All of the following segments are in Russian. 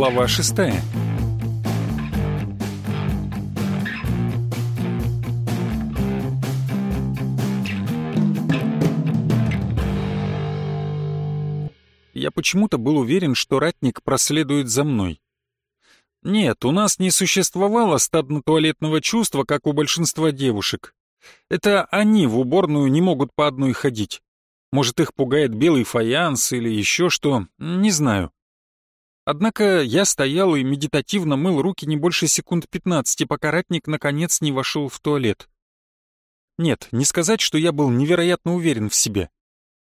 Глава шестая. Я почему-то был уверен, что ратник проследует за мной. Нет, у нас не существовало стадно-туалетного чувства, как у большинства девушек. Это они в уборную не могут по одной ходить. Может, их пугает белый фаянс или еще что, не знаю. Однако я стоял и медитативно мыл руки не больше секунд 15, пока ратник наконец не вошел в туалет. Нет, не сказать, что я был невероятно уверен в себе.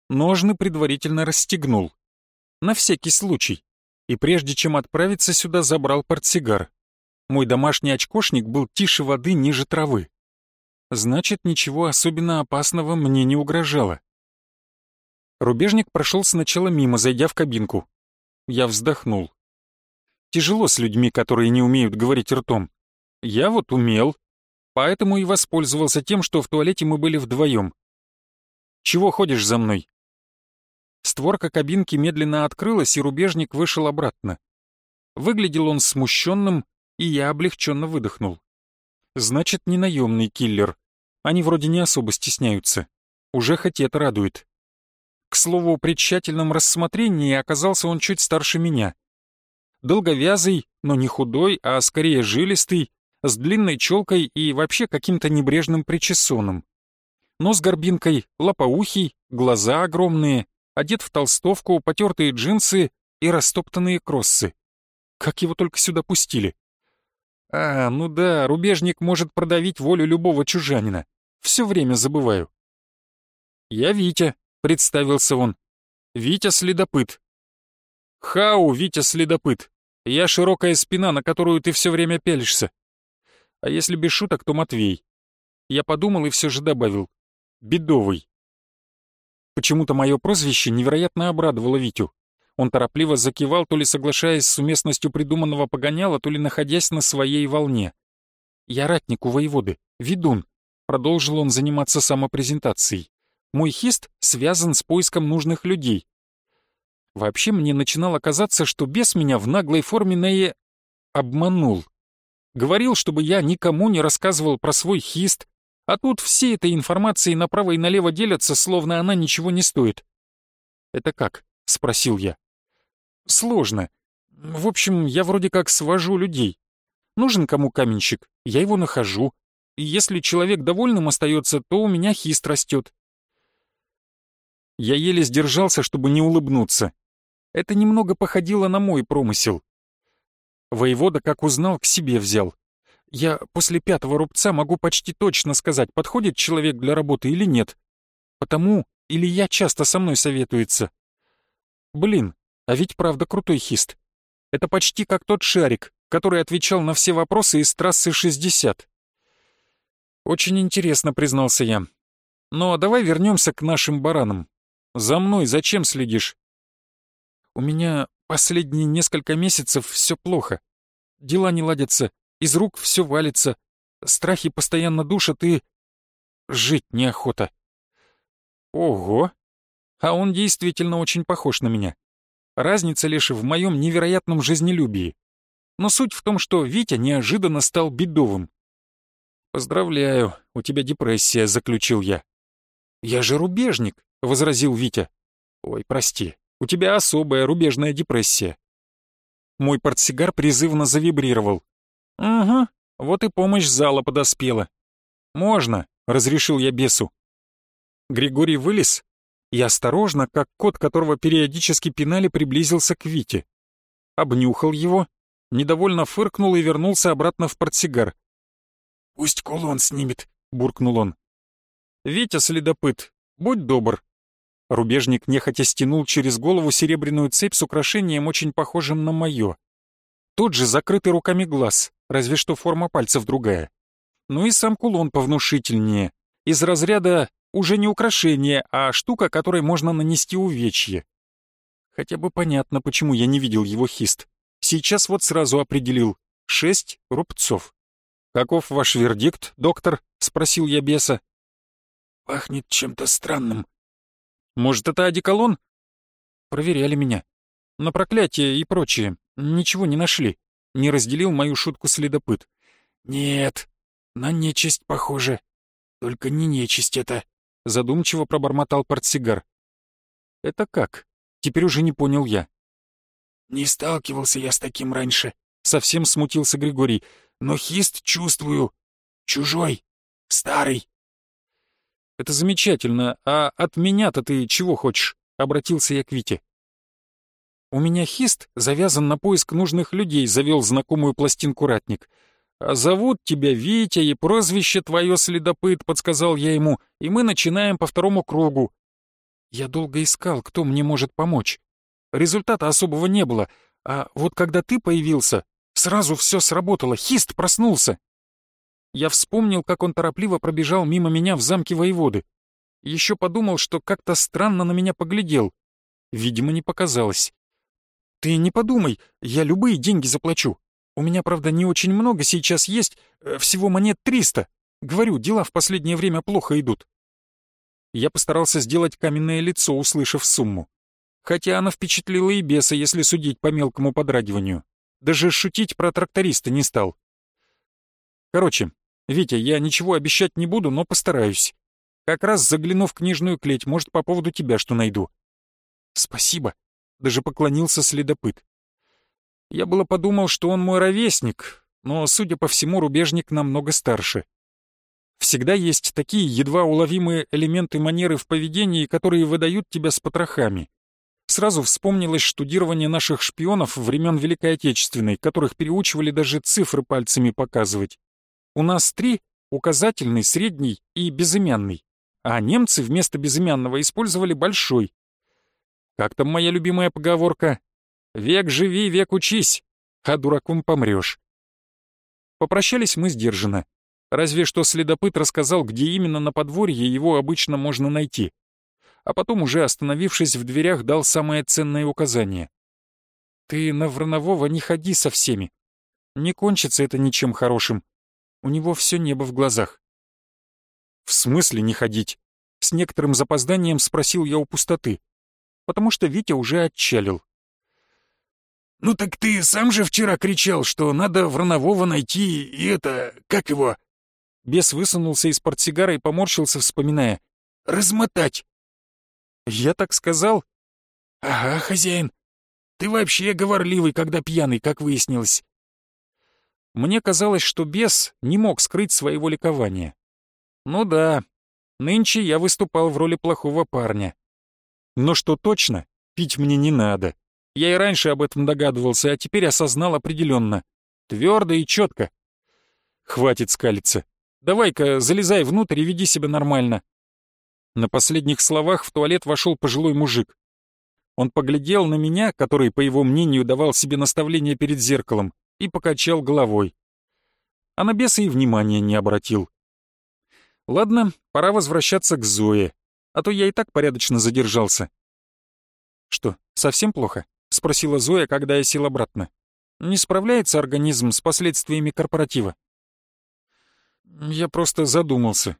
Ножны предварительно расстегнул. На всякий случай. И прежде чем отправиться сюда, забрал портсигар. Мой домашний очкошник был тише воды ниже травы. Значит, ничего особенно опасного мне не угрожало. Рубежник прошел сначала мимо, зайдя в кабинку. Я вздохнул. Тяжело с людьми, которые не умеют говорить ртом. Я вот умел, поэтому и воспользовался тем, что в туалете мы были вдвоем. «Чего ходишь за мной?» Створка кабинки медленно открылась, и рубежник вышел обратно. Выглядел он смущенным, и я облегченно выдохнул. Значит, не наемный киллер. Они вроде не особо стесняются. Уже хоть это радует. К слову, при тщательном рассмотрении оказался он чуть старше меня. Долговязый, но не худой, а скорее жилистый, с длинной челкой и вообще каким-то небрежным причесоном. Нос горбинкой, лопоухий, глаза огромные, одет в толстовку, потертые джинсы и растоптанные кроссы. Как его только сюда пустили? А, ну да, рубежник может продавить волю любого чужанина. Все время забываю. Я Витя, представился он. «Витя Следопыт». «Хау, Витя Следопыт. Я широкая спина, на которую ты все время пялишься. А если без шуток, то Матвей». Я подумал и все же добавил. «Бедовый». Почему-то мое прозвище невероятно обрадовало Витю. Он торопливо закивал, то ли соглашаясь с уместностью придуманного погоняла, то ли находясь на своей волне. «Я ратник у воеводы, ведун», — продолжил он заниматься самопрезентацией. Мой хист связан с поиском нужных людей. Вообще мне начинало казаться, что бес меня в наглой форме Нее обманул. Говорил, чтобы я никому не рассказывал про свой хист, а тут все этой информацией направо и налево делятся, словно она ничего не стоит. «Это как?» — спросил я. «Сложно. В общем, я вроде как свожу людей. Нужен кому каменщик, я его нахожу. И если человек довольным остается, то у меня хист растет. Я еле сдержался, чтобы не улыбнуться. Это немного походило на мой промысел. Воевода, как узнал, к себе взял. Я после пятого рубца могу почти точно сказать, подходит человек для работы или нет. Потому Илья часто со мной советуется. Блин, а ведь правда крутой хист. Это почти как тот шарик, который отвечал на все вопросы из трассы 60. Очень интересно, признался я. Но давай вернемся к нашим баранам. За мной зачем следишь? У меня последние несколько месяцев все плохо. Дела не ладятся, из рук все валится, страхи постоянно душат и... Жить неохота. Ого! А он действительно очень похож на меня. Разница лишь в моем невероятном жизнелюбии. Но суть в том, что Витя неожиданно стал бедовым. «Поздравляю, у тебя депрессия», — заключил я. «Я же рубежник», — возразил Витя. «Ой, прости, у тебя особая рубежная депрессия». Мой портсигар призывно завибрировал. «Ага, вот и помощь зала подоспела». «Можно», — разрешил я бесу. Григорий вылез и осторожно, как кот, которого периодически пинали, приблизился к Вите. Обнюхал его, недовольно фыркнул и вернулся обратно в портсигар. «Пусть кулон снимет», — буркнул он. «Витя, следопыт, будь добр, Рубежник нехотя стянул через голову серебряную цепь с украшением, очень похожим на мое. Тот же закрытый руками глаз, разве что форма пальцев другая. Ну и сам кулон повнушительнее. Из разряда уже не украшение, а штука, которой можно нанести увечье. Хотя бы понятно, почему я не видел его хист. Сейчас вот сразу определил. Шесть рубцов. «Каков ваш вердикт, доктор?» — спросил я беса. «Пахнет чем-то странным», может, это одеколон? Проверяли меня. На проклятие и прочее. Ничего не нашли. Не разделил мою шутку следопыт. Нет, на нечисть похоже. Только не нечисть это. Задумчиво пробормотал портсигар. Это как? Теперь уже не понял я. Не сталкивался я с таким раньше. Совсем смутился Григорий. Но хист чувствую. Чужой. Старый. Это замечательно. А от меня-то ты чего хочешь? Обратился я к Вите. У меня хист завязан на поиск нужных людей, завел знакомую пластинку ратник. «А зовут тебя Витя, и прозвище твое следопыт», — подсказал я ему, «и мы начинаем по второму кругу». Я долго искал, кто мне может помочь. Результата особого не было, а вот когда ты появился, сразу все сработало, хист проснулся. Я вспомнил, как он торопливо пробежал мимо меня в замке воеводы. Еще подумал, что как-то странно на меня поглядел. Видимо, не показалось. «Ты не подумай, я любые деньги заплачу. У меня, правда, не очень много сейчас есть, э, всего монет 300. Говорю, дела в последнее время плохо идут». Я постарался сделать каменное лицо, услышав сумму. Хотя она впечатлила и беса, если судить по мелкому подрагиванию. Даже шутить про тракториста не стал. Короче, Витя, я ничего обещать не буду, но постараюсь. Как раз загляну в книжную клеть, может, по поводу тебя что найду. Спасибо даже поклонился следопыт. Я было подумал, что он мой ровесник, но, судя по всему, рубежник намного старше. Всегда есть такие едва уловимые элементы манеры в поведении, которые выдают тебя с потрохами. Сразу вспомнилось штудирование наших шпионов времен Великой Отечественной, которых переучивали даже цифры пальцами показывать. У нас три — указательный, средний и безымянный, а немцы вместо безымянного использовали большой, как там моя любимая поговорка? «Век живи, век учись, а дураком помрешь». Попрощались мы сдержанно. Разве что следопыт рассказал, где именно на подворье его обычно можно найти. А потом, уже остановившись в дверях, дал самое ценное указание. «Ты на Вранового не ходи со всеми. Не кончится это ничем хорошим. У него все небо в глазах». «В смысле не ходить?» С некоторым запозданием спросил я у пустоты потому что Витя уже отчалил. «Ну так ты сам же вчера кричал, что надо Вранового найти и это... как его?» Бес высунулся из портсигара и поморщился, вспоминая. «Размотать!» «Я так сказал?» «Ага, хозяин. Ты вообще говорливый, когда пьяный, как выяснилось». Мне казалось, что бес не мог скрыть своего ликования. Ну да, нынче я выступал в роли плохого парня. Но что точно, пить мне не надо. Я и раньше об этом догадывался, а теперь осознал определенно. Твердо и четко. Хватит скалиться. Давай-ка залезай внутрь и веди себя нормально. На последних словах в туалет вошел пожилой мужик. Он поглядел на меня, который, по его мнению, давал себе наставление перед зеркалом, и покачал головой. А на беса и внимания не обратил. Ладно, пора возвращаться к Зое а то я и так порядочно задержался». «Что, совсем плохо?» — спросила Зоя, когда я сел обратно. «Не справляется организм с последствиями корпоратива?» Я просто задумался.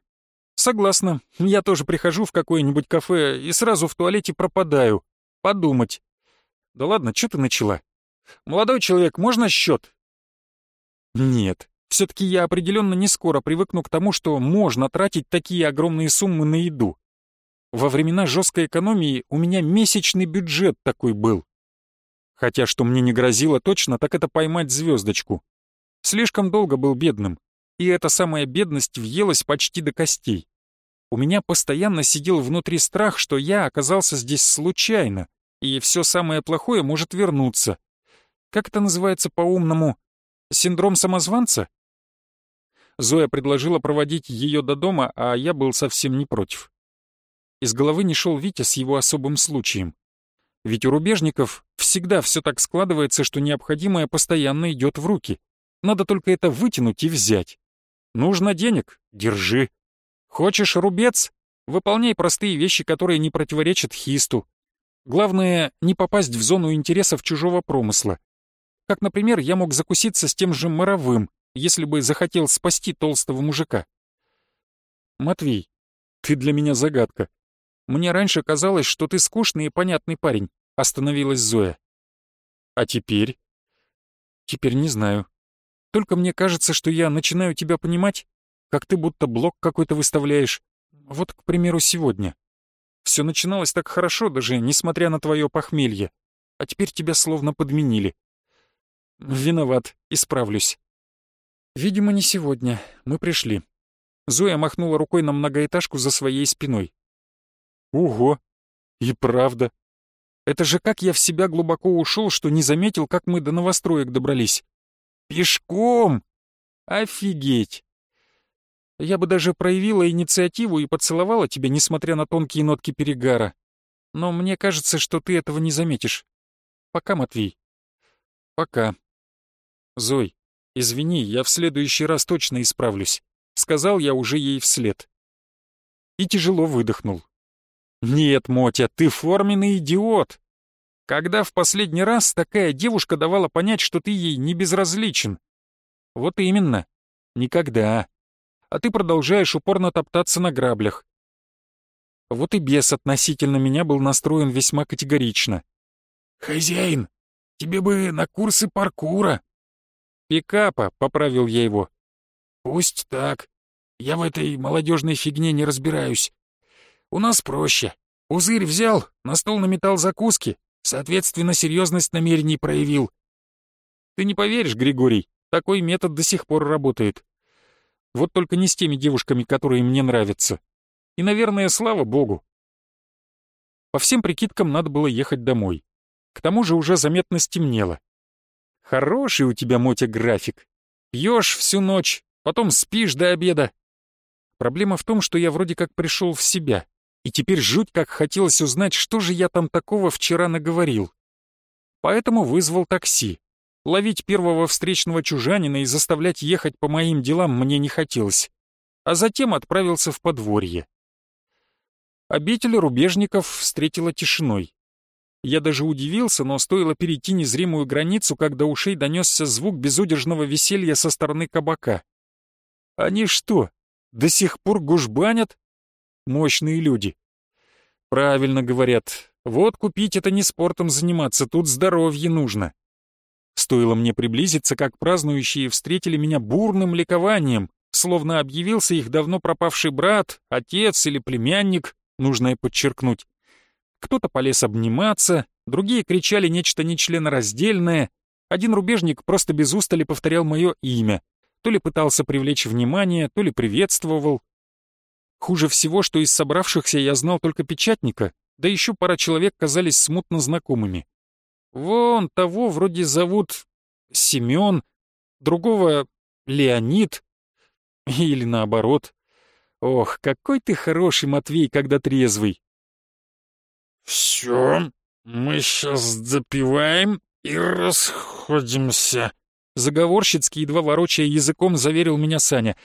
«Согласна, я тоже прихожу в какое-нибудь кафе и сразу в туалете пропадаю. Подумать. Да ладно, что ты начала? Молодой человек, можно счет? Нет, все-таки я определенно не скоро привыкну к тому, что можно тратить такие огромные суммы на еду. Во времена жесткой экономии у меня месячный бюджет такой был. Хотя что мне не грозило точно, так это поймать звездочку. Слишком долго был бедным, и эта самая бедность въелась почти до костей. У меня постоянно сидел внутри страх, что я оказался здесь случайно, и все самое плохое может вернуться. Как это называется по-умному? Синдром самозванца? Зоя предложила проводить ее до дома, а я был совсем не против. Из головы не шел Витя с его особым случаем. Ведь у рубежников всегда все так складывается, что необходимое постоянно идет в руки. Надо только это вытянуть и взять. Нужно денег — держи. Хочешь рубец — выполняй простые вещи, которые не противоречат хисту. Главное — не попасть в зону интересов чужого промысла. Как, например, я мог закуситься с тем же Моровым, если бы захотел спасти толстого мужика. Матвей, ты для меня загадка. Мне раньше казалось, что ты скучный и понятный парень», — остановилась Зоя. «А теперь?» Теперь не знаю. Только мне кажется, что я начинаю тебя понимать, как ты будто блок какой-то выставляешь. Вот, к примеру, сегодня. Все начиналось так хорошо, даже несмотря на твое похмелье. А теперь тебя словно подменили. Виноват, исправлюсь. Видимо, не сегодня. Мы пришли. Зоя махнула рукой на многоэтажку за своей спиной. Ого! И правда. Это же как я в себя глубоко ушел, что не заметил, как мы до новостроек добрались. Пешком! Офигеть! Я бы даже проявила инициативу и поцеловала тебя, несмотря на тонкие нотки перегара. Но мне кажется, что ты этого не заметишь. Пока, Матвей. Пока. Зой, извини, я в следующий раз точно исправлюсь. Сказал я уже ей вслед. И тяжело выдохнул. Нет, Мотя, ты форменный идиот. Когда в последний раз такая девушка давала понять, что ты ей не безразличен? Вот именно. Никогда а ты продолжаешь упорно топтаться на граблях. Вот и бес относительно меня был настроен весьма категорично. «Хозяин, тебе бы на курсы паркура». «Пикапа», — поправил я его. «Пусть так. Я в этой молодежной фигне не разбираюсь. У нас проще. Пузырь взял, на стол наметал закуски, соответственно, серьезность намерений проявил». «Ты не поверишь, Григорий, такой метод до сих пор работает. Вот только не с теми девушками, которые мне нравятся. И, наверное, слава богу. По всем прикидкам надо было ехать домой. К тому же уже заметно стемнело. Хороший у тебя, Мотя, график. Пьешь всю ночь, потом спишь до обеда. Проблема в том, что я вроде как пришел в себя, и теперь жуть как хотелось узнать, что же я там такого вчера наговорил. Поэтому вызвал такси. Ловить первого встречного чужанина и заставлять ехать по моим делам мне не хотелось, а затем отправился в подворье. Обитель рубежников встретила тишиной. Я даже удивился, но стоило перейти незримую границу, как до ушей донесся звук безудержного веселья со стороны кабака. Они что, до сих пор гужбанят? Мощные люди. Правильно говорят, вот купить это не спортом заниматься, тут здоровье нужно. Стоило мне приблизиться, как празднующие встретили меня бурным ликованием, словно объявился их давно пропавший брат, отец или племянник, нужно подчеркнуть. Кто-то полез обниматься, другие кричали нечто нечленораздельное, один рубежник просто без устали повторял мое имя, то ли пытался привлечь внимание, то ли приветствовал. Хуже всего, что из собравшихся я знал только печатника, да еще пара человек казались смутно знакомыми. Вон того вроде зовут Семен, другого Леонид. Или наоборот. Ох, какой ты хороший, Матвей, когда трезвый. Все, мы сейчас допиваем и расходимся. Заговорщицки, едва ворочая языком, заверил меня Саня.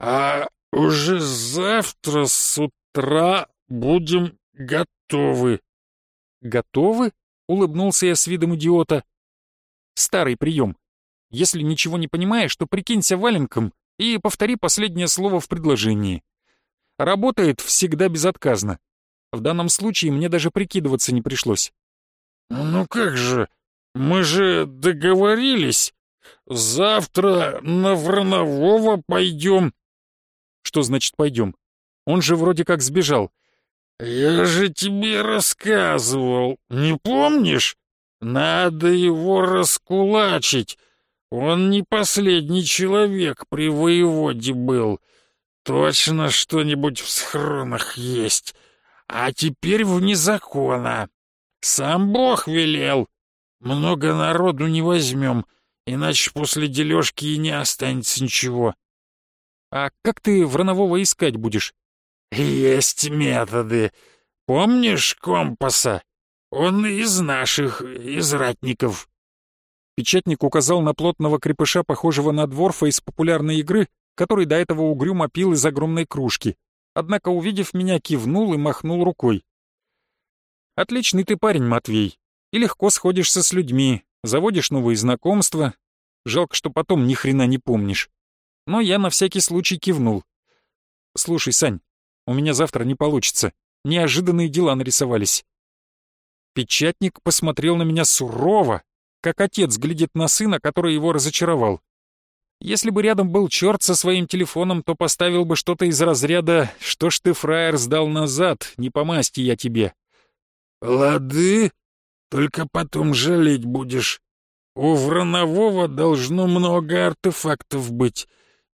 А уже завтра с утра будем готовы. Готовы? Улыбнулся я с видом идиота. Старый прием. Если ничего не понимаешь, то прикинься валенком и повтори последнее слово в предложении. Работает всегда безотказно. В данном случае мне даже прикидываться не пришлось. «Ну как же, мы же договорились. Завтра на Вранового пойдем». «Что значит пойдем? Он же вроде как сбежал. «Я же тебе рассказывал, не помнишь? Надо его раскулачить. Он не последний человек при воеводе был. Точно что-нибудь в схронах есть. А теперь вне закона. Сам Бог велел. Много народу не возьмем, иначе после дележки и не останется ничего». «А как ты Вранового искать будешь?» «Есть методы. Помнишь компаса? Он из наших, из ратников». Печатник указал на плотного крепыша, похожего на дворфа из популярной игры, который до этого угрюмо пил из огромной кружки. Однако, увидев меня, кивнул и махнул рукой. «Отличный ты парень, Матвей. И легко сходишься с людьми, заводишь новые знакомства. Жалко, что потом ни хрена не помнишь. Но я на всякий случай кивнул. Слушай, Сань, у меня завтра не получится. Неожиданные дела нарисовались. Печатник посмотрел на меня сурово, как отец глядит на сына, который его разочаровал. Если бы рядом был черт со своим телефоном, то поставил бы что-то из разряда «Что ж ты, фраер, сдал назад? Не по масти я тебе». «Лады, только потом жалеть будешь. У Вранового должно много артефактов быть.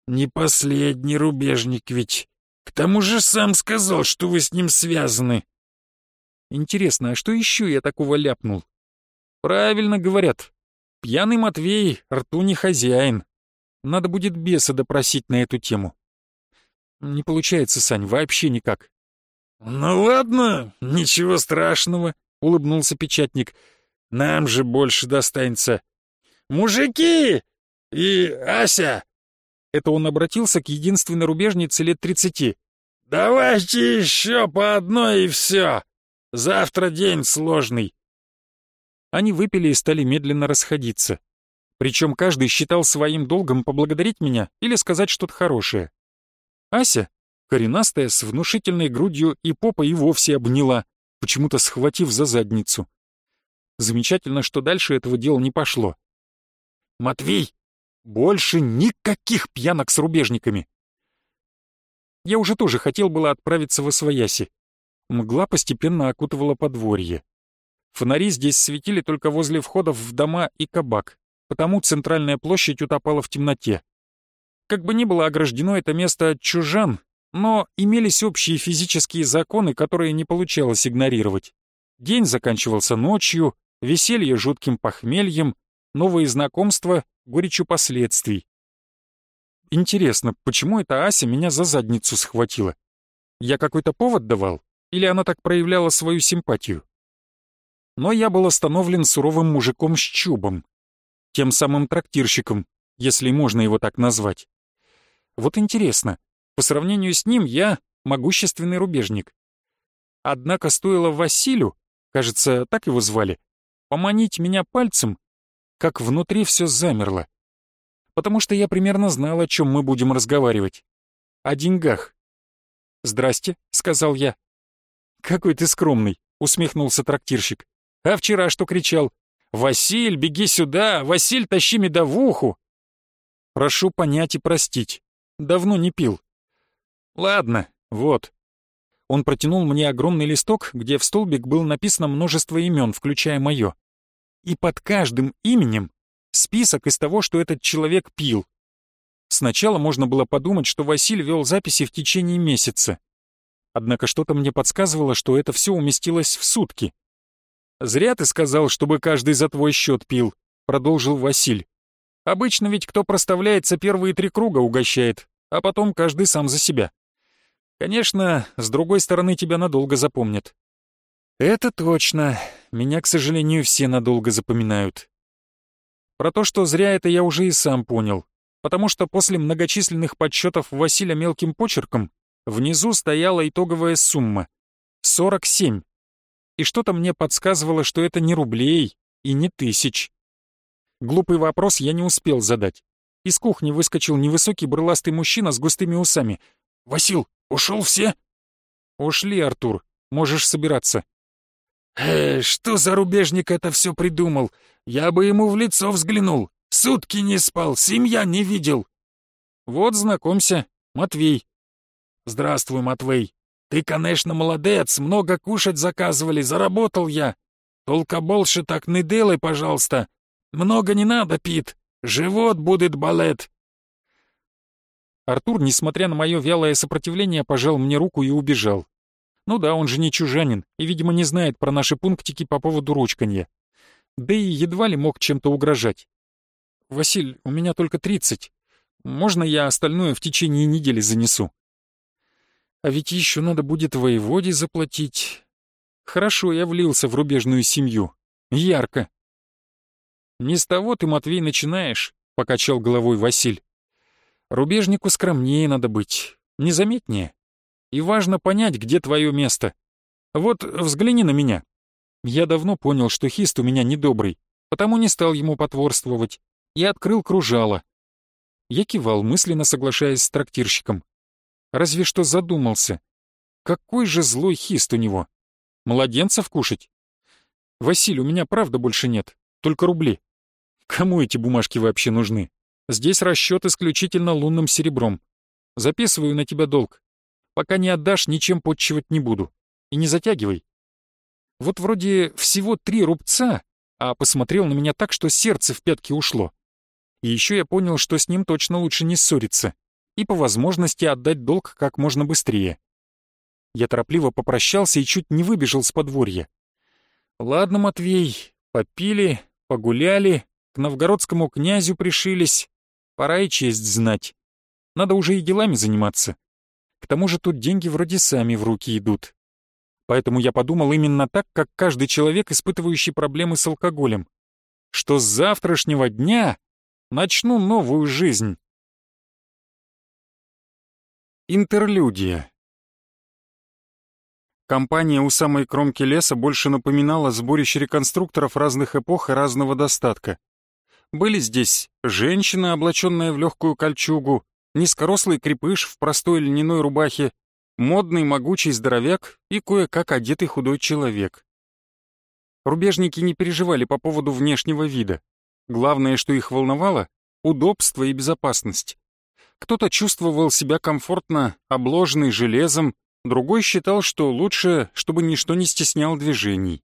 Не последний рубежник ведь. К тому же сам сказал, что вы с ним связаны». Интересно, а что еще я такого ляпнул? Правильно говорят. Пьяный Матвей рту не хозяин. Надо будет беса допросить на эту тему. Не получается, Сань, вообще никак. «Ну ладно, ничего страшного», — улыбнулся печатник. «Нам же больше достанется. Мужики! И Ася!» Это он обратился к единственной рубежнице лет тридцати. «Давайте еще по одной и все. Завтра день сложный». Они выпили и стали медленно расходиться. Причем каждый считал своим долгом поблагодарить меня или сказать что-то хорошее. Ася, коренастая, с внушительной грудью и попой и вовсе обняла, почему-то схватив за задницу. Замечательно, что дальше этого дела не пошло. «Матвей, больше никаких пьянок с рубежниками!» Я уже тоже хотел было отправиться в Освояси. Мгла постепенно окутывала подворье. Фонари здесь светили только возле входов в дома и кабак потому центральная площадь утопала в темноте. Как бы ни было ограждено это место от чужан, но имелись общие физические законы, которые не получалось игнорировать. День заканчивался ночью, веселье жутким похмельем, новые знакомства горечью последствий. Интересно, почему эта Ася меня за задницу схватила? Я какой-то повод давал? Или она так проявляла свою симпатию? Но я был остановлен суровым мужиком с чубом, тем самым трактирщиком, если можно его так назвать. Вот интересно, по сравнению с ним я могущественный рубежник. Однако стоило Василю, кажется, так его звали, поманить меня пальцем, как внутри все замерло. Потому что я примерно знал, о чем мы будем разговаривать. О деньгах. «Здрасте», — сказал я. «Какой ты скромный», — усмехнулся трактирщик. «А вчера что кричал? «Василь, беги сюда! Василь, тащи медовуху!» «Прошу понять и простить. Давно не пил». «Ладно, вот». Он протянул мне огромный листок, где в столбик было написано множество имен, включая мое. И под каждым именем список из того, что этот человек пил. Сначала можно было подумать, что Василь вел записи в течение месяца. Однако что-то мне подсказывало, что это все уместилось в сутки. «Зря ты сказал, чтобы каждый за твой счет пил», — продолжил Василь. «Обычно ведь кто проставляется первые три круга угощает, а потом каждый сам за себя. Конечно, с другой стороны тебя надолго запомнят». «Это точно. Меня, к сожалению, все надолго запоминают». Про то, что зря это я уже и сам понял, потому что после многочисленных подсчетов Василия мелким почерком внизу стояла итоговая сумма — 47 и что-то мне подсказывало, что это не рублей и не тысяч. Глупый вопрос я не успел задать. Из кухни выскочил невысокий брыластый мужчина с густыми усами. «Васил, ушел все?» «Ушли, Артур. Можешь собираться». «Э, что за рубежник это все придумал? Я бы ему в лицо взглянул. Сутки не спал, семья не видел». «Вот, знакомься, Матвей». «Здравствуй, Матвей. Ты, конечно, молодец, много кушать заказывали, заработал я. Только больше так не делай, пожалуйста. Много не надо, Пит. Живот будет балет. Артур, несмотря на мое вялое сопротивление, пожал мне руку и убежал. Ну да, он же не чужанин и, видимо, не знает про наши пунктики по поводу ручканья. Да и едва ли мог чем-то угрожать. «Василь, у меня только тридцать. Можно я остальное в течение недели занесу?» А ведь еще надо будет воеводе заплатить. Хорошо, я влился в рубежную семью. Ярко. «Не с того ты, Матвей, начинаешь», — покачал головой Василь. «Рубежнику скромнее надо быть, незаметнее. И важно понять, где твое место. Вот взгляни на меня. Я давно понял, что хист у меня недобрый, потому не стал ему потворствовать. Я открыл кружало. Я кивал, мысленно соглашаясь с трактирщиком. Разве что задумался. Какой же злой хист у него. Младенцев кушать? Василий, у меня правда больше нет, только рубли. Кому эти бумажки вообще нужны? Здесь расчет исключительно лунным серебром. Записываю на тебя долг. Пока не отдашь, ничем подчивать не буду. И не затягивай. Вот вроде всего три рубца, а посмотрел на меня так, что сердце в пятки ушло. И еще я понял, что с ним точно лучше не ссориться и по возможности отдать долг как можно быстрее. Я торопливо попрощался и чуть не выбежал с подворья. «Ладно, Матвей, попили, погуляли, к новгородскому князю пришились. Пора и честь знать. Надо уже и делами заниматься. К тому же тут деньги вроде сами в руки идут. Поэтому я подумал именно так, как каждый человек, испытывающий проблемы с алкоголем. Что с завтрашнего дня начну новую жизнь. Интерлюдия. Компания у самой кромки леса больше напоминала сборище реконструкторов разных эпох и разного достатка. Были здесь женщина, облаченная в легкую кольчугу, низкорослый крепыш в простой льняной рубахе, модный могучий здоровяк и кое-как одетый худой человек. Рубежники не переживали по поводу внешнего вида. Главное, что их волновало — удобство и безопасность. Кто-то чувствовал себя комфортно, обложенный железом, другой считал, что лучше, чтобы ничто не стеснял движений.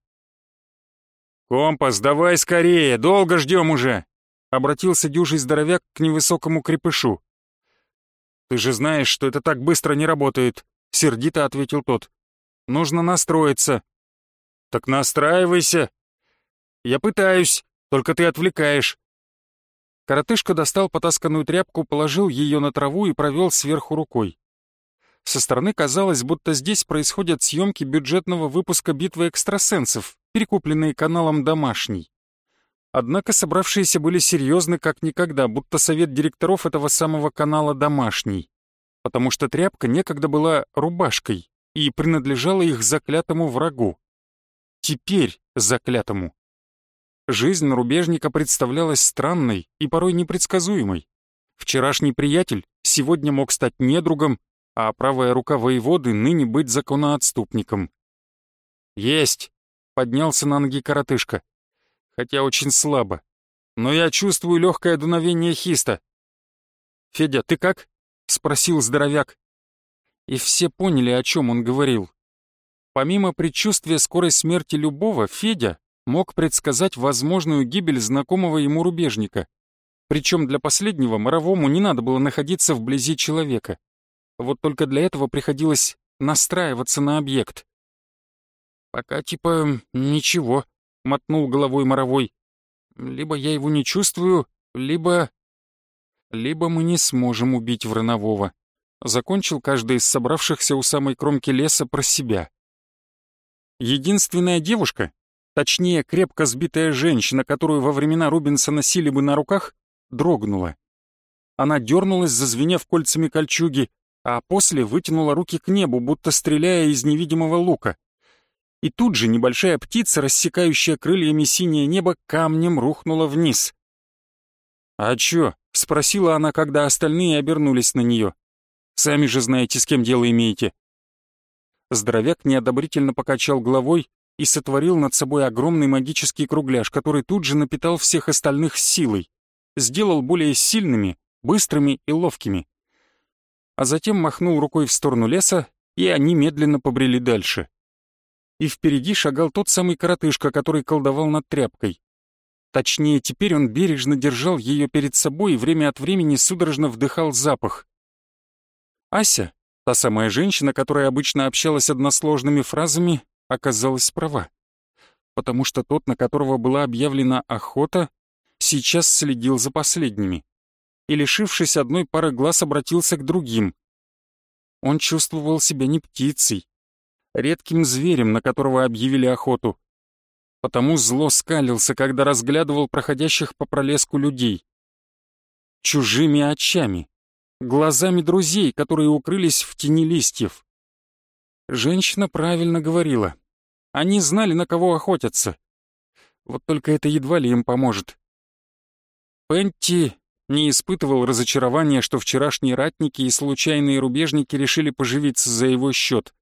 «Компас, давай скорее, долго ждем уже!» — обратился дюжий здоровяк к невысокому крепышу. «Ты же знаешь, что это так быстро не работает», — сердито ответил тот. «Нужно настроиться». «Так настраивайся». «Я пытаюсь, только ты отвлекаешь». Коротышка достал потасканную тряпку, положил ее на траву и провел сверху рукой. Со стороны казалось, будто здесь происходят съемки бюджетного выпуска «Битвы экстрасенсов», перекупленные каналом «Домашний». Однако собравшиеся были серьезны как никогда, будто совет директоров этого самого канала «Домашний», потому что тряпка некогда была рубашкой и принадлежала их заклятому врагу. Теперь заклятому. Жизнь рубежника представлялась странной и порой непредсказуемой. Вчерашний приятель сегодня мог стать недругом, а правая рука воеводы ныне быть законоотступником. «Есть!» — поднялся на ноги коротышка. «Хотя очень слабо. Но я чувствую легкое дуновение хиста». «Федя, ты как?» — спросил здоровяк. И все поняли, о чем он говорил. Помимо предчувствия скорой смерти любого, Федя мог предсказать возможную гибель знакомого ему рубежника. Причем для последнего Моровому не надо было находиться вблизи человека. Вот только для этого приходилось настраиваться на объект. «Пока типа ничего», — мотнул головой Моровой. «Либо я его не чувствую, либо...» «Либо мы не сможем убить Вранового», — закончил каждый из собравшихся у самой кромки леса про себя. Единственная девушка, точнее крепко сбитая женщина, которую во времена Рубинса носили бы на руках, дрогнула. Она дернулась, зазвенев кольцами кольчуги, а после вытянула руки к небу, будто стреляя из невидимого лука. И тут же небольшая птица, рассекающая крыльями синее небо, камнем рухнула вниз. «А чё?» — спросила она, когда остальные обернулись на нее. «Сами же знаете, с кем дело имеете». Здоровяк неодобрительно покачал головой, и сотворил над собой огромный магический кругляш, который тут же напитал всех остальных силой, сделал более сильными, быстрыми и ловкими. А затем махнул рукой в сторону леса, и они медленно побрели дальше. И впереди шагал тот самый коротышка, который колдовал над тряпкой. Точнее, теперь он бережно держал ее перед собой и время от времени судорожно вдыхал запах. Ася, та самая женщина, которая обычно общалась односложными фразами, оказалась права, потому что тот, на которого была объявлена охота, сейчас следил за последними и, лишившись одной пары глаз, обратился к другим. Он чувствовал себя не птицей, редким зверем, на которого объявили охоту, потому зло скалился, когда разглядывал проходящих по пролеску людей. Чужими очами, глазами друзей, которые укрылись в тени листьев. Женщина правильно говорила. Они знали, на кого охотятся. Вот только это едва ли им поможет. Пенти не испытывал разочарования, что вчерашние ратники и случайные рубежники решили поживиться за его счет.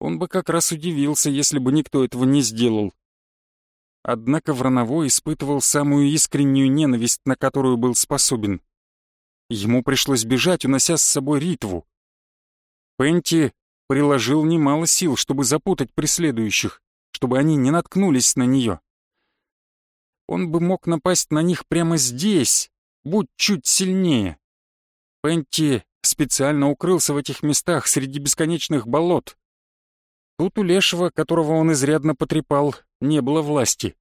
Он бы как раз удивился, если бы никто этого не сделал. Однако Врановой испытывал самую искреннюю ненависть, на которую был способен. Ему пришлось бежать, унося с собой Ритву. Пенти приложил немало сил, чтобы запутать преследующих, чтобы они не наткнулись на нее. Он бы мог напасть на них прямо здесь, будь чуть сильнее. Пенти специально укрылся в этих местах среди бесконечных болот. Тут у Лешего, которого он изрядно потрепал, не было власти.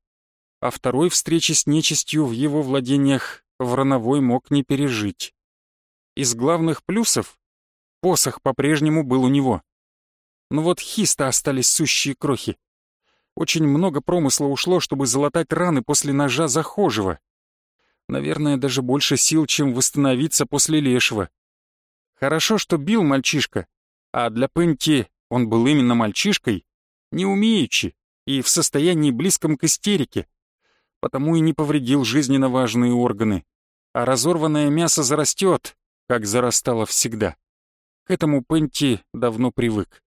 А второй встречи с нечистью в его владениях Врановой мог не пережить. Из главных плюсов посох по-прежнему был у него. Но вот хиста остались сущие крохи. Очень много промысла ушло, чтобы залатать раны после ножа захожего. Наверное, даже больше сил, чем восстановиться после лешего. Хорошо, что бил мальчишка, а для Пенти он был именно мальчишкой, не умеючи и в состоянии близком к истерике, потому и не повредил жизненно важные органы. А разорванное мясо зарастет, как зарастало всегда. К этому Пенти давно привык.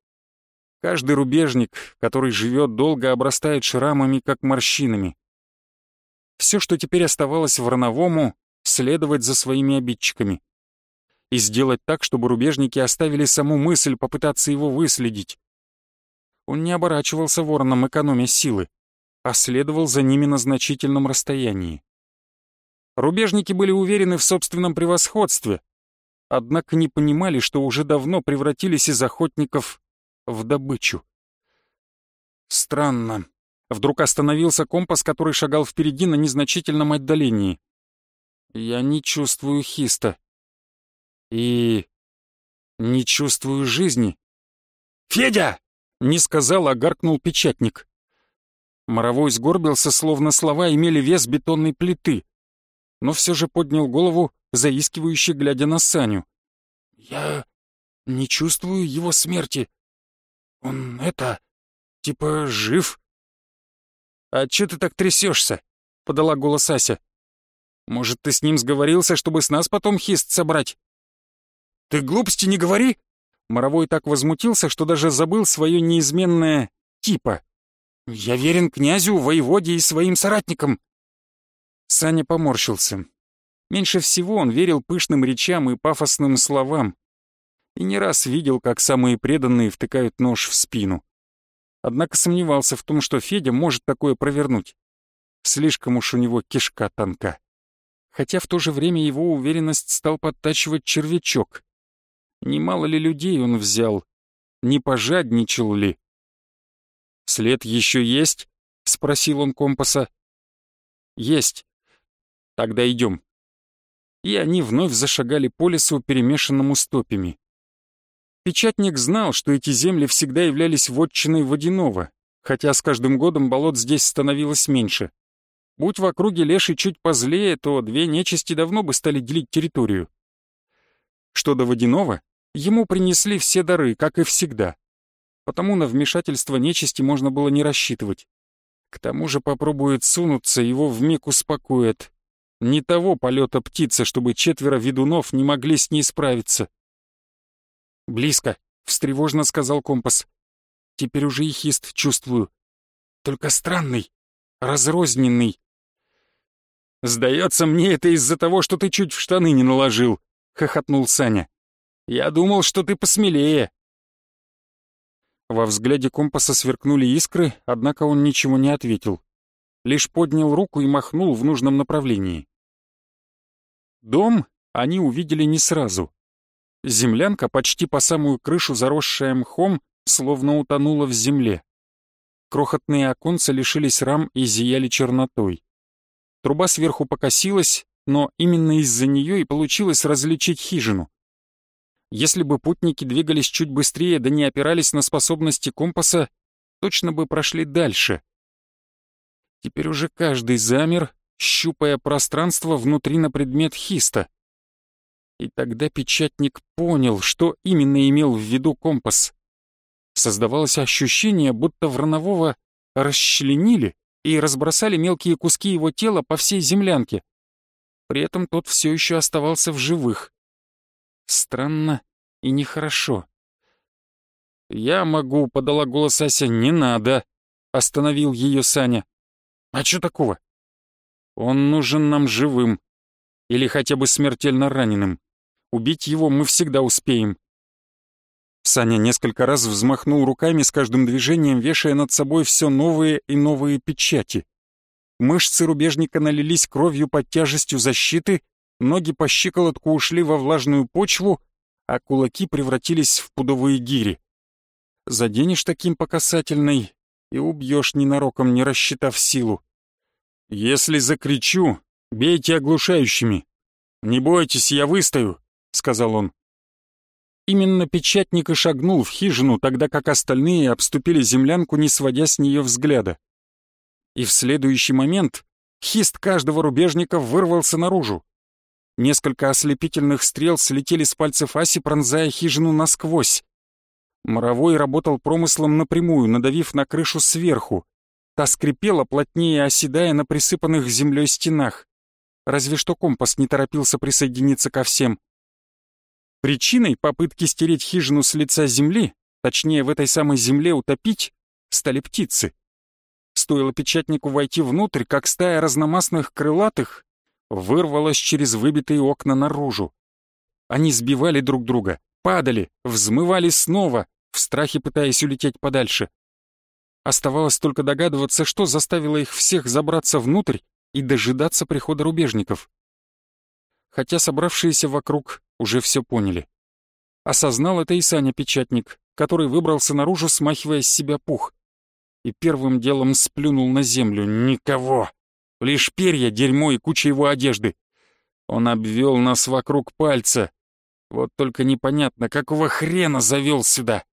Каждый рубежник, который живет долго, обрастает шрамами, как морщинами. Все, что теперь оставалось Врановому, следовать за своими обидчиками. И сделать так, чтобы рубежники оставили саму мысль попытаться его выследить. Он не оборачивался вороном, экономя силы, а следовал за ними на значительном расстоянии. Рубежники были уверены в собственном превосходстве, однако не понимали, что уже давно превратились из охотников в добычу. Странно. Вдруг остановился компас, который шагал впереди на незначительном отдалении. Я не чувствую хиста. И... не чувствую жизни. «Федя!» — не сказал, а гаркнул печатник. Моровой сгорбился, словно слова имели вес бетонной плиты, но все же поднял голову, заискивающе глядя на Саню. «Я не чувствую его смерти. Он это... типа жив?» «А чё ты так трясешься? подала голос Ася. «Может, ты с ним сговорился, чтобы с нас потом хист собрать?» «Ты глупости не говори!» Моровой так возмутился, что даже забыл свое неизменное «типа». «Я верен князю, воеводе и своим соратникам!» Саня поморщился. Меньше всего он верил пышным речам и пафосным словам. И не раз видел, как самые преданные втыкают нож в спину. Однако сомневался в том, что Федя может такое провернуть. Слишком уж у него кишка тонка. Хотя в то же время его уверенность стал подтачивать червячок. Немало ли людей он взял? Не пожадничал ли? «След еще есть?» — спросил он компаса. «Есть. Тогда идем». И они вновь зашагали по лесу, перемешанному стопями. Печатник знал, что эти земли всегда являлись вотчиной водяного, хотя с каждым годом болот здесь становилось меньше. Будь в округе леший чуть позлее, то две нечисти давно бы стали делить территорию. Что до водяного, ему принесли все дары, как и всегда потому на вмешательство нечисти можно было не рассчитывать. К тому же попробует сунуться, его вмиг успокоит. Не того полета птица, чтобы четверо ведунов не могли с ней справиться. «Близко», — встревожно сказал компас. «Теперь уже и хист чувствую. Только странный, разрозненный». «Сдается мне это из-за того, что ты чуть в штаны не наложил», — хохотнул Саня. «Я думал, что ты посмелее». Во взгляде компаса сверкнули искры, однако он ничего не ответил. Лишь поднял руку и махнул в нужном направлении. Дом они увидели не сразу. Землянка, почти по самую крышу заросшая мхом, словно утонула в земле. Крохотные оконца лишились рам и зияли чернотой. Труба сверху покосилась, но именно из-за нее и получилось различить хижину. Если бы путники двигались чуть быстрее да не опирались на способности компаса, точно бы прошли дальше. Теперь уже каждый замер, щупая пространство внутри на предмет хиста. И тогда печатник понял, что именно имел в виду компас. Создавалось ощущение, будто Вранового расчленили и разбросали мелкие куски его тела по всей землянке. При этом тот все еще оставался в живых. Странно и нехорошо. «Я могу», — подала голос Ася, — «не надо», — остановил ее Саня. А что такого? Он нужен нам живым. Или хотя бы смертельно раненым. Убить его мы всегда успеем. Саня несколько раз взмахнул руками с каждым движением, вешая над собой все новые и новые печати. Мышцы рубежника налились кровью под тяжестью защиты, ноги по щиколотку ушли во влажную почву, а кулаки превратились в пудовые гири. Заденешь таким по касательной и убьешь ненароком, не рассчитав силу. «Если закричу, бейте оглушающими. Не бойтесь, я выстою», — сказал он. Именно печатник и шагнул в хижину, тогда как остальные обступили землянку, не сводя с нее взгляда. И в следующий момент хист каждого рубежника вырвался наружу. Несколько ослепительных стрел слетели с пальцев Аси, пронзая хижину насквозь. Моровой работал промыслом напрямую, надавив на крышу сверху. Та скрипела, плотнее оседая на присыпанных землей стенах. Разве что компас не торопился присоединиться ко всем. Причиной попытки стереть хижину с лица земли, точнее в этой самой земле утопить, стали птицы. Стоило печатнику войти внутрь, как стая разномастных крылатых вырвалась через выбитые окна наружу. Они сбивали друг друга, падали, взмывали снова, в страхе пытаясь улететь подальше. Оставалось только догадываться, что заставило их всех забраться внутрь и дожидаться прихода рубежников. Хотя собравшиеся вокруг уже все поняли. Осознал это и Саня Печатник, который выбрался наружу, смахивая с себя пух. И первым делом сплюнул на землю. Никого! Лишь перья, дерьмо и куча его одежды. Он обвел нас вокруг пальца. Вот только непонятно, какого хрена завел сюда.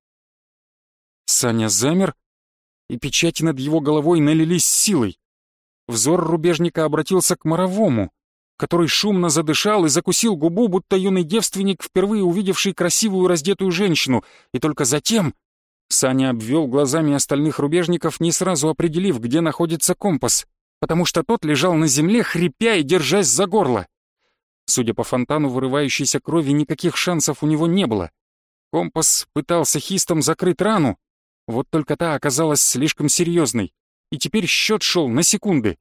Саня замер, и печати над его головой налились силой. Взор рубежника обратился к Моровому, который шумно задышал и закусил губу, будто юный девственник, впервые увидевший красивую раздетую женщину, и только затем Саня обвел глазами остальных рубежников, не сразу определив, где находится компас, потому что тот лежал на земле, хрипя и держась за горло. Судя по фонтану вырывающейся крови, никаких шансов у него не было. Компас пытался хистом закрыть рану, вот только та оказалась слишком серьезной, и теперь счет шел на секунды.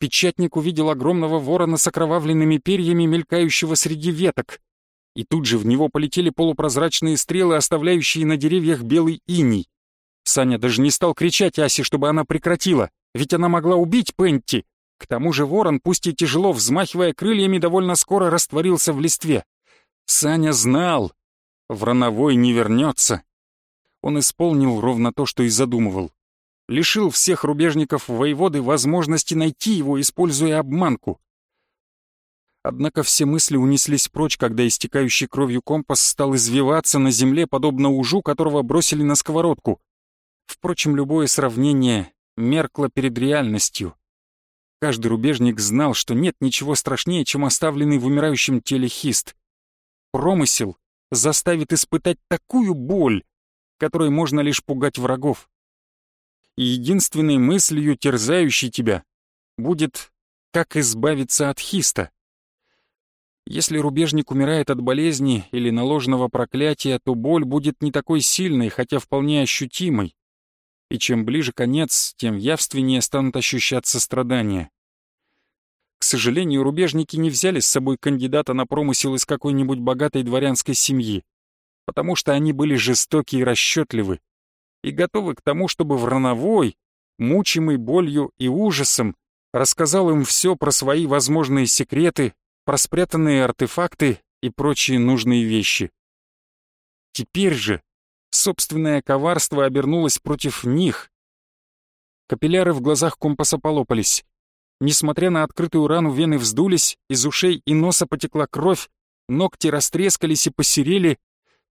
Печатник увидел огромного ворона с окровавленными перьями, мелькающего среди веток. И тут же в него полетели полупрозрачные стрелы, оставляющие на деревьях белый иней. Саня даже не стал кричать Асе, чтобы она прекратила, ведь она могла убить Пенти. К тому же ворон, пусть и тяжело взмахивая крыльями, довольно скоро растворился в листве. Саня знал, врановой не вернется он исполнил ровно то, что и задумывал. Лишил всех рубежников воеводы возможности найти его, используя обманку. Однако все мысли унеслись прочь, когда истекающий кровью компас стал извиваться на земле, подобно ужу, которого бросили на сковородку. Впрочем, любое сравнение меркло перед реальностью. Каждый рубежник знал, что нет ничего страшнее, чем оставленный в умирающем теле хист. Промысел заставит испытать такую боль, которой можно лишь пугать врагов. И единственной мыслью, терзающей тебя, будет, как избавиться от хиста. Если рубежник умирает от болезни или наложенного проклятия, то боль будет не такой сильной, хотя вполне ощутимой. И чем ближе конец, тем явственнее станут ощущаться страдания. К сожалению, рубежники не взяли с собой кандидата на промысел из какой-нибудь богатой дворянской семьи потому что они были жестоки и расчетливы, и готовы к тому, чтобы Врановой, мучимый болью и ужасом, рассказал им все про свои возможные секреты, про спрятанные артефакты и прочие нужные вещи. Теперь же собственное коварство обернулось против них. Капилляры в глазах компаса полопались. Несмотря на открытую рану, вены вздулись, из ушей и носа потекла кровь, ногти растрескались и посерели,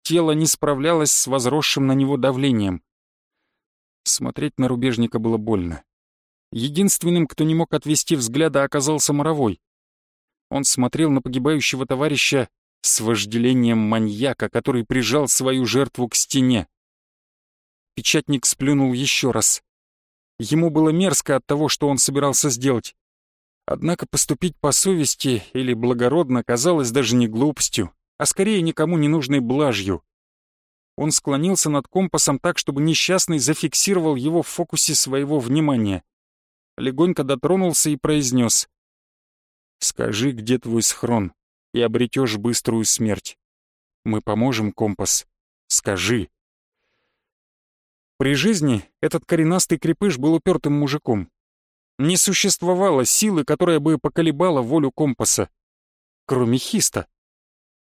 тело не справлялось с возросшим на него давлением. Смотреть на рубежника было больно. Единственным, кто не мог отвести взгляда, оказался Моровой. Он смотрел на погибающего товарища с вожделением маньяка, который прижал свою жертву к стене. Печатник сплюнул еще раз. Ему было мерзко от того, что он собирался сделать. Однако поступить по совести или благородно казалось даже не глупостью, а скорее никому не нужной блажью. Он склонился над компасом так, чтобы несчастный зафиксировал его в фокусе своего внимания. легонько дотронулся и произнес. «Скажи, где твой схрон, и обретешь быструю смерть. Мы поможем, компас. Скажи». При жизни этот коренастый крепыш был упертым мужиком. Не существовало силы, которая бы поколебала волю компаса. Кроме хиста.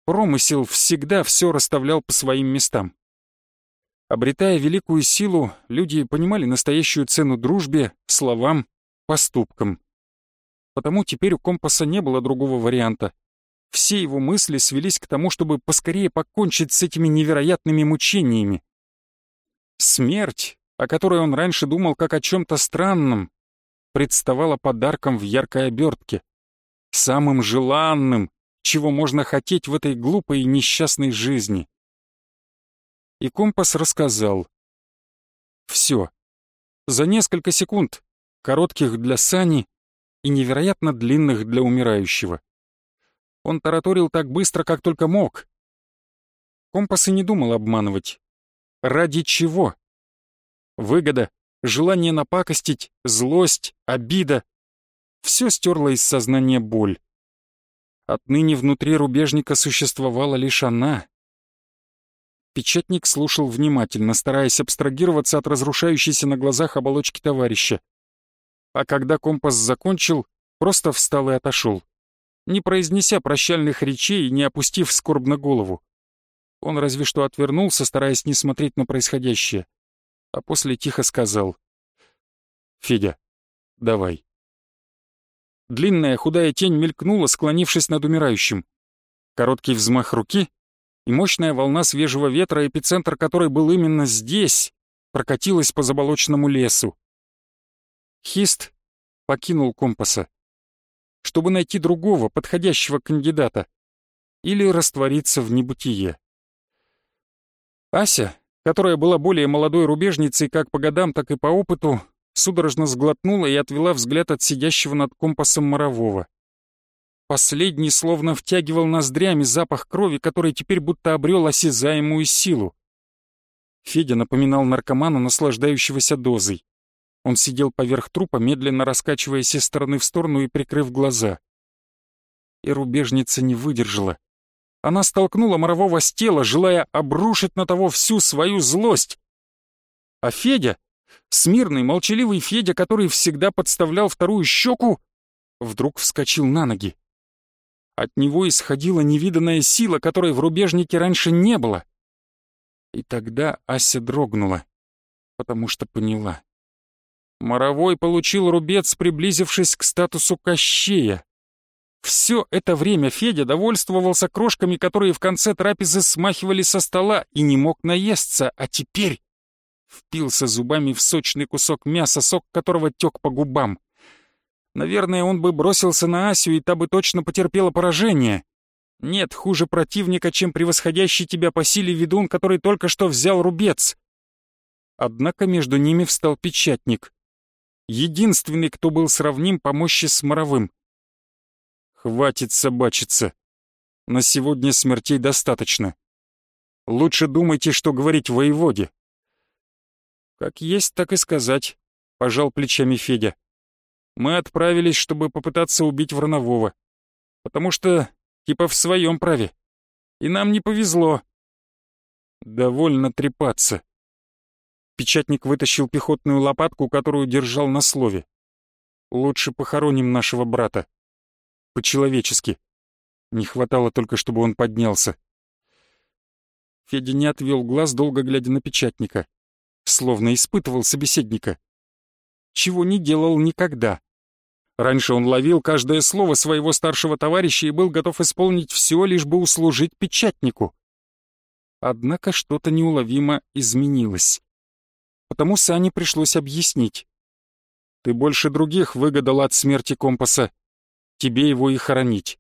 Промысел всегда все расставлял по своим местам. Обретая великую силу, люди понимали настоящую цену дружбе, словам, поступкам. Потому теперь у компаса не было другого варианта. Все его мысли свелись к тому, чтобы поскорее покончить с этими невероятными мучениями. Смерть, о которой он раньше думал как о чем-то странном, представала подарком в яркой обертке, самым желанным, чего можно хотеть в этой глупой и несчастной жизни. И компас рассказал. Все. За несколько секунд, коротких для Сани и невероятно длинных для умирающего. Он тараторил так быстро, как только мог. Компас и не думал обманывать. Ради чего? Выгода, желание напакостить, злость, обида. Все стерло из сознания боль. Отныне внутри рубежника существовала лишь она. Печатник слушал внимательно, стараясь абстрагироваться от разрушающейся на глазах оболочки товарища. А когда компас закончил, просто встал и отошел, не произнеся прощальных речей и не опустив скорбно голову. Он разве что отвернулся, стараясь не смотреть на происходящее, а после тихо сказал «Федя, давай». Длинная худая тень мелькнула, склонившись над умирающим. Короткий взмах руки, и мощная волна свежего ветра, эпицентр которой был именно здесь, прокатилась по заболоченному лесу. Хист покинул компаса, чтобы найти другого, подходящего кандидата, или раствориться в небытие. Ася, которая была более молодой рубежницей как по годам, так и по опыту, судорожно сглотнула и отвела взгляд от сидящего над компасом Морового. Последний словно втягивал ноздрями запах крови, который теперь будто обрел осязаемую силу. Федя напоминал наркомана, наслаждающегося дозой. Он сидел поверх трупа, медленно раскачиваясь из стороны в сторону и прикрыв глаза. И рубежница не выдержала. Она столкнула Морового с тела, желая обрушить на того всю свою злость. А Федя Смирный, молчаливый Федя, который всегда подставлял вторую щеку, вдруг вскочил на ноги. От него исходила невиданная сила, которой в рубежнике раньше не было. И тогда Ася дрогнула, потому что поняла. Моровой получил рубец, приблизившись к статусу Кощея. Все это время Федя довольствовался крошками, которые в конце трапезы смахивали со стола, и не мог наесться, а теперь впился зубами в сочный кусок мяса, сок которого тек по губам. Наверное, он бы бросился на Асю, и та бы точно потерпела поражение. Нет хуже противника, чем превосходящий тебя по силе ведун, который только что взял рубец. Однако между ними встал печатник. Единственный, кто был сравним по мощи с Моровым. Хватит собачиться. На сегодня смертей достаточно. Лучше думайте, что говорить воеводе. «Как есть, так и сказать», — пожал плечами Федя. «Мы отправились, чтобы попытаться убить Вранового. Потому что, типа, в своем праве. И нам не повезло». «Довольно трепаться». Печатник вытащил пехотную лопатку, которую держал на слове. «Лучше похороним нашего брата. По-человечески. Не хватало только, чтобы он поднялся». Федя не отвел глаз, долго глядя на печатника словно испытывал собеседника. Чего не делал никогда. Раньше он ловил каждое слово своего старшего товарища и был готов исполнить все, лишь бы услужить печатнику. Однако что-то неуловимо изменилось. Потому Сане пришлось объяснить. «Ты больше других выгадал от смерти компаса. Тебе его и хоронить».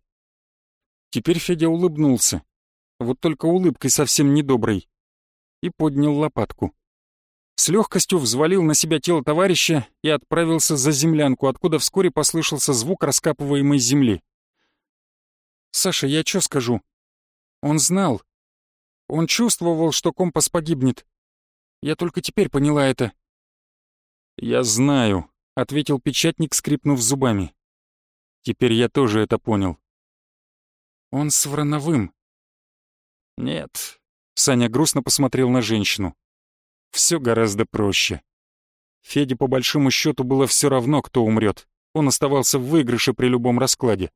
Теперь Федя улыбнулся. Вот только улыбкой совсем недоброй. И поднял лопатку с легкостью взвалил на себя тело товарища и отправился за землянку, откуда вскоре послышался звук раскапываемой земли. «Саша, я что скажу? Он знал. Он чувствовал, что компас погибнет. Я только теперь поняла это». «Я знаю», ответил печатник, скрипнув зубами. Теперь я тоже это понял. Он с Врановым. Нет. Саня грустно посмотрел на женщину. Все гораздо проще. Феде по большому счету было все равно, кто умрет. Он оставался в выигрыше при любом раскладе.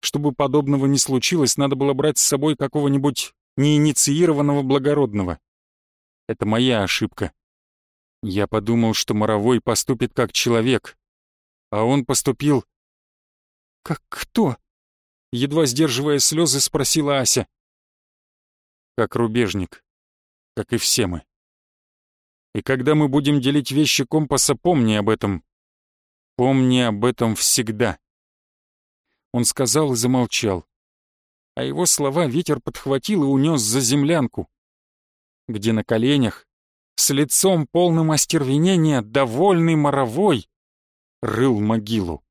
Чтобы подобного не случилось, надо было брать с собой какого-нибудь неинициированного благородного. Это моя ошибка. Я подумал, что Моровой поступит как человек, а он поступил... «Как кто?» Едва сдерживая слезы, спросила Ася. «Как рубежник, как и все мы. И когда мы будем делить вещи компаса, помни об этом. Помни об этом всегда». Он сказал и замолчал. А его слова ветер подхватил и унес за землянку, где на коленях, с лицом полным остервенения, довольный моровой, рыл могилу.